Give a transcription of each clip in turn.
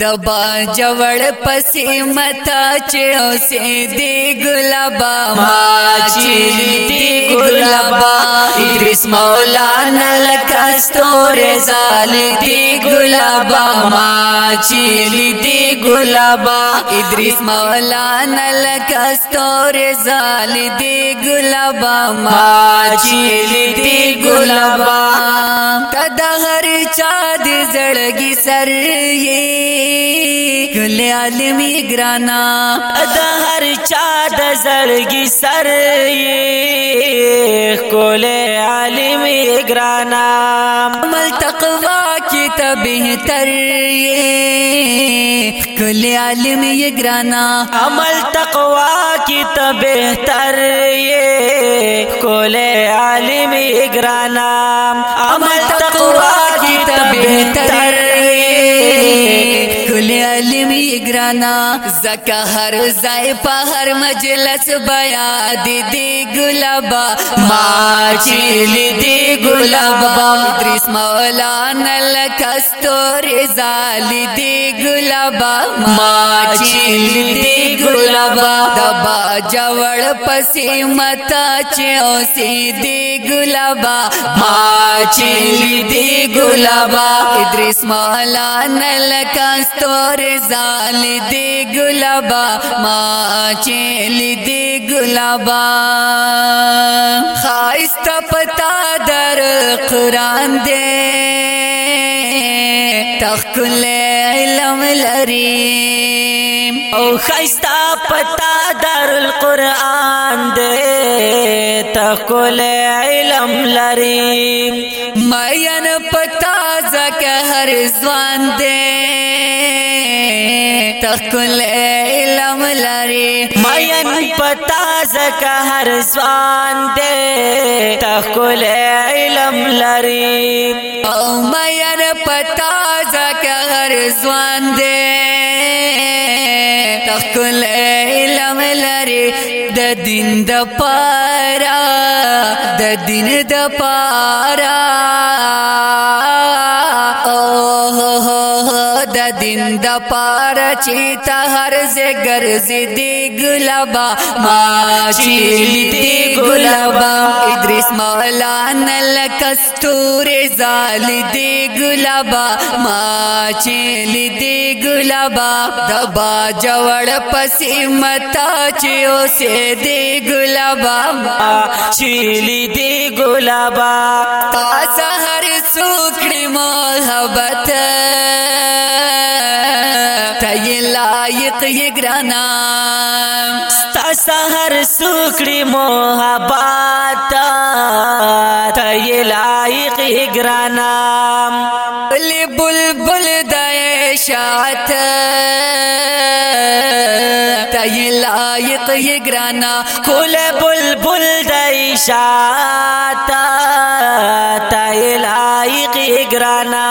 دبا جوڑ پسی متا چیو سے دی گلابا ما چیلی دی گلابا ادریس مولانا لکستور زال دی گلابا ما چیلی دی گلابا ادریس مولانا لکستور زال دی گلابا ما چیلی دی گلابا تدا ہر چاد زڑگی سر یہ گل عالمی گرانا۔ دا ہر چاد زڑگی سر کول عالمی گرانا۔ عمل تقوا کی تبہتر گل عالمی گرانا۔ عمل تقوا کی تبہتر کول عالمی گرانا۔ عمل تقوا کی علمی زکا ہر زائ ہر مجلس بیا دی دی گلابا۔ ما چیلی دی گلابا۔ ادریس مولانا لکستور زالی دی گلابا۔ ما چیلی دی گلابا۔ دبا جوڑ پسی متا چیو سی دی گلابا۔ ما چیلی دی گلابا۔ ادریس مولانا لکستور زال دی گلابا ما چیلی دی گلابا خائست پتا در قرآن دے۔ تخکل علم لریم۔ او خیستا پتا در القرآن دے۔ تخکل علم لریم۔ مین پتا زک ہر زوان دے۔ تخکل علم لری مین پتا زک ہر زوان دے تخکل علم لریم او مین پتا زک ہر زوان دے تخکل علم لری د دین د پارا، د دین د پارا د دین د پار پارا چیتا هر زه ګرځي دی ګلابا ما چیلی دی ګلابا ادریس مولانا لکستور زال دی ګلابا ما چیلی دی ګلابا دبا جوړ پسی متا چیو سے دی ګلابا ما چیلی دی گلابا تا سحر سوکڑی محبت۔ لائق یہ گرانا۔ ستا سحر سوکڑی محبت تی لائق گرانا۔ بل بل بل دے شات تی لائق یہ گرانا۔ کل بل بل دیشاتا تی لائق گرانا۔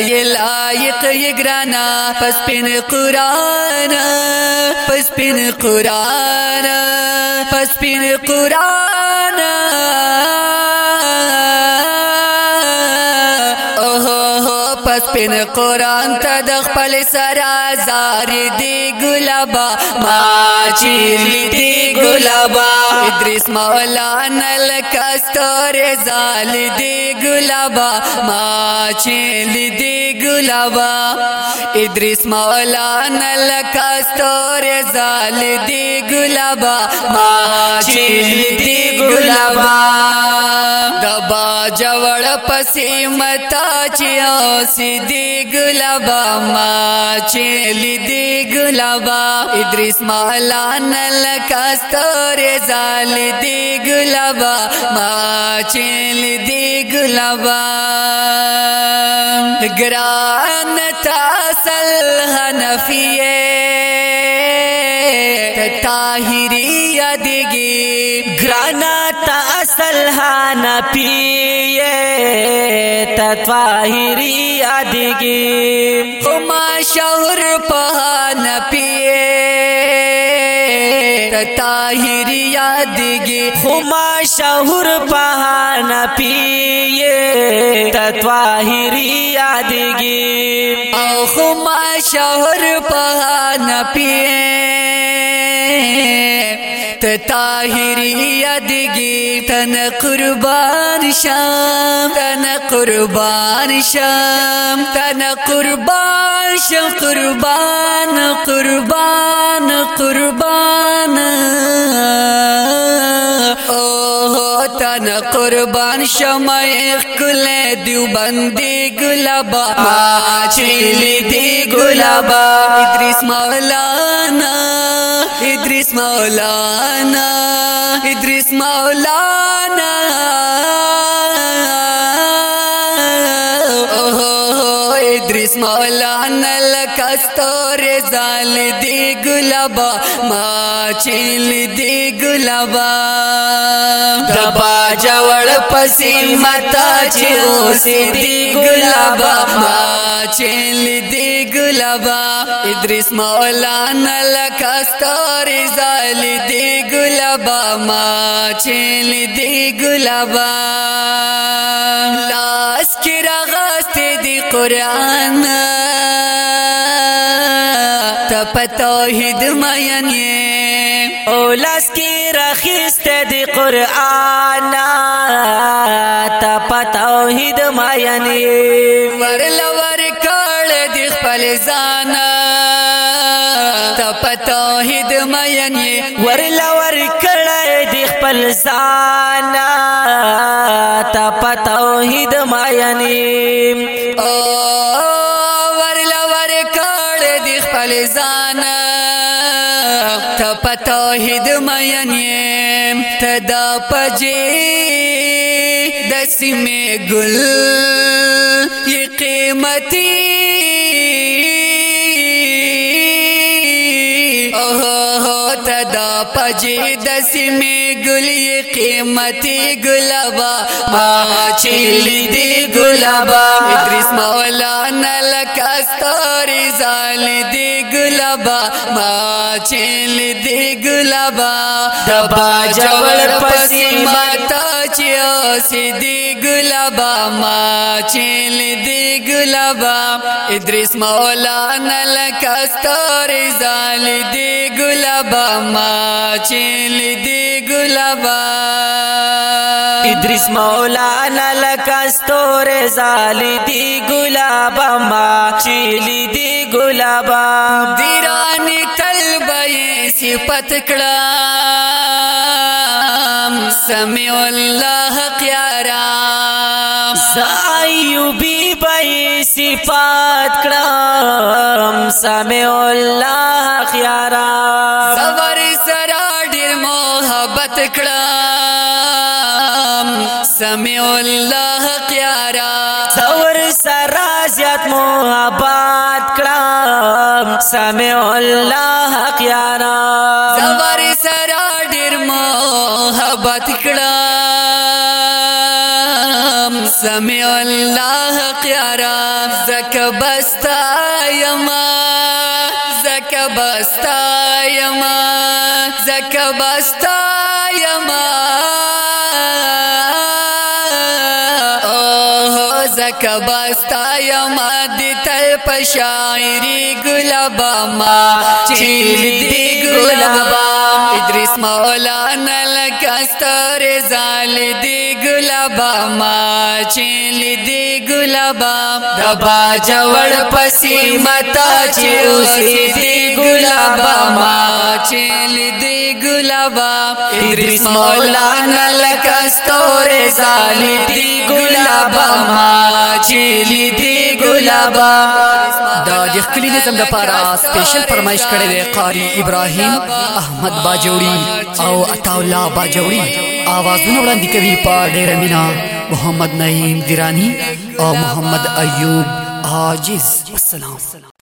یہ لائق یہ گرانا پس پن قرآن پس پن قرآن پس پن قرآن۔ پس پن قرآن تا د خپل سرا زار دی ګلابا. ما چیلی دی ګلابا. ادریس مولانا لکستور زال دی ګلابا. ما چیلی دی ګلابا. ادریس مولانا لکستور زال دی ګلابا. ما چیلی دی ګلابا. دبا جوړ پسی متا چیو سی دی ما چیلی دی گلابا ادریس مولانا لکستور زال دی گلابا ما چیلی دی گلابا گران تاسل حنفیے تاہری یادگی گرانا تا اصل ہانا یادگی۔ ما شہر پہان پیے۔ تطاہر یادگی۔ خما شہور پہانا پیے۔ تتواہری یادگی۔ او خما شہر پہانا پیے۔ تطاہری یادگی تن قربان شام، تن قربان شام، تن قربان شام، قربان قربان قربان. او تن قربان شمع کل دیو بندی گلابا ما چیلی دی گلابا، ادریس مولانا. ادریس مولانا ادریس مولانا. ادریس مولانا لکستو زال دی گلابا، ما چیل دی گلابا۔ دبا جوڑ پسی متا چیوسی دی گلابا، ما چیل دی گلابا۔ ادریس مولانا لکستور زال دی گلابا، ما چیل دی گلابا۔ لاس کی رغست دی قرآن۔ تپ توحید مین اولاس کی رخیست دی قرآن تپ توحید مینی ور لور دی خپل ځان تپ توحید مین یہ۔ ور دی خپل ځان تپ توحید مینی او توحید مین تدا پجی دسی میں گل یہ قیمتی اوہ تدا پجی دسی میں گل یہ قیمتی گلابا ما چیلی دی گلابا۔ ادریس مولانا لکستاری زال دی گلابا ما چیلی دی گلابا دبا جوڑ پسی ماتا چیو، سی دی گلابا ما چیل دی گلابا ادریس مولانا لکستاری زال دی گلابا ما چیل دی گلابا ادریس مولانا لکستور زالی دی گلابا ما چیلی دی گلابا دیرانی طلبی صفت کړم سمیع الله قیارام زایوبی بای صفات کرام سمیع اللہ خیارا صبر سرا محبت کړم سمیع الله قیارا۔ زور سرا محبت کرام سمیع اللہ خیارا صبر سرا ډیر محبت کړم سمیع الله قیارا زک بستا یما. زک بستا یما. زک بستا یما. کبستا یما دی تل پشاعری گلابا ما چیل دی گلابا ادریس مولانا لکستر زال دی گلابا، ما چیل دی گلابا۔ دبا جوڑ پسی متا چیوسی دی گلابا، ما چیل دی گلابا۔ ادریس مولانا لکستر زال دی گلابا، ما چیل دی گلابا۔ دا د خپل نظم د سپیشل فرمایش کړی دی قاری ابراهیم احمد باجوړي او عطا الله باجوړي اوازونه وړاندې کوي په ډېر مینا محمد نعیم دیرانی او محمد ایوب عاجز. السلام.